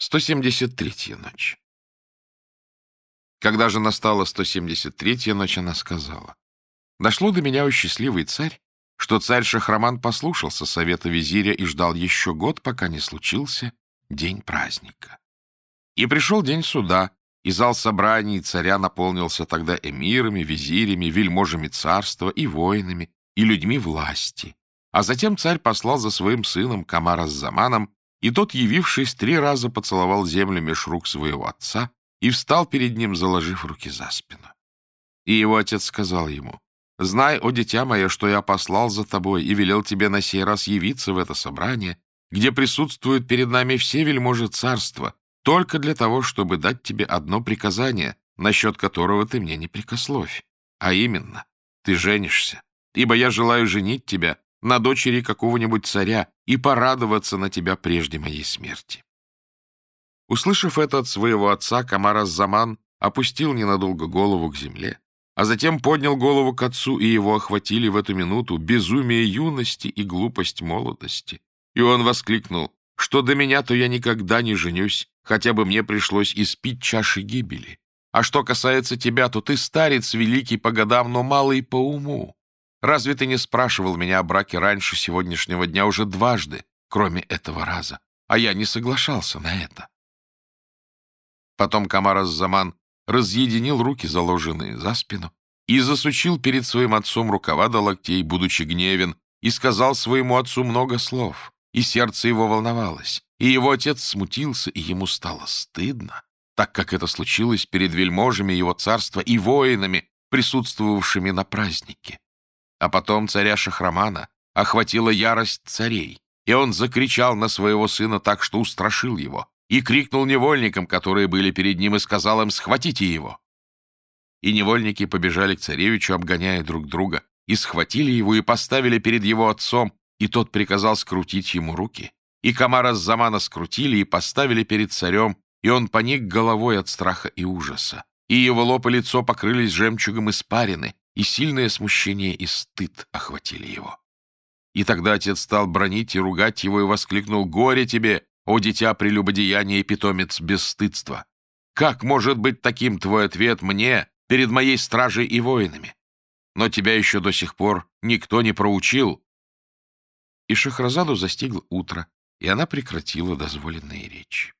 173-я ночь. Когда же настала 173-я ночь, она сказала, «Дошло до меня, о счастливый царь, что царь Шахраман послушался совета визиря и ждал еще год, пока не случился день праздника. И пришел день суда, и зал собраний царя наполнился тогда эмирами, визирями, вельможами царства и воинами, и людьми власти. А затем царь послал за своим сыном Камара с Заманом и тот, явившись, три раза поцеловал землю меж рук своего отца и встал перед ним, заложив руки за спину. И его отец сказал ему, «Знай, о дитя мое, что я послал за тобой и велел тебе на сей раз явиться в это собрание, где присутствуют перед нами все вельможи царства, только для того, чтобы дать тебе одно приказание, насчет которого ты мне не прикословь, а именно, ты женишься, ибо я желаю женить тебя на дочери какого-нибудь царя и порадоваться на тебя прежде моей смерти. Услышав это от своего отца, Камар Заман опустил ненадолго голову к земле, а затем поднял голову к отцу, и его охватили в эту минуту безумие юности и глупость молодости. И он воскликнул, что до меня, то я никогда не женюсь, хотя бы мне пришлось испить чаши гибели. А что касается тебя, то ты старец великий по годам, но малый по уму. Разве ты не спрашивал меня о браке раньше сегодняшнего дня уже дважды, кроме этого раза? А я не соглашался на это. Потом Камарас Заман разъединил руки, заложенные за спину, и засучил перед своим отцом рукава до локтей, будучи гневен, и сказал своему отцу много слов, и сердце его волновалось, и его отец смутился, и ему стало стыдно, так как это случилось перед вельможами его царства и воинами, присутствовавшими на празднике. А потом царя Шахрамана охватила ярость царей, и он закричал на своего сына так, что устрашил его, и крикнул невольникам, которые были перед ним, и сказал им «Схватите его!». И невольники побежали к царевичу, обгоняя друг друга, и схватили его, и поставили перед его отцом, и тот приказал скрутить ему руки. И Камара с Замана скрутили и поставили перед царем, и он поник головой от страха и ужаса. И его лоб и лицо покрылись жемчугом испарины, и сильное смущение и стыд охватили его. И тогда отец стал бронить и ругать его и воскликнул «Горе тебе, о дитя прелюбодеяния и питомец бесстыдства! Как может быть таким твой ответ мне перед моей стражей и воинами? Но тебя еще до сих пор никто не проучил». И Шахразаду застигло утро, и она прекратила дозволенные речи.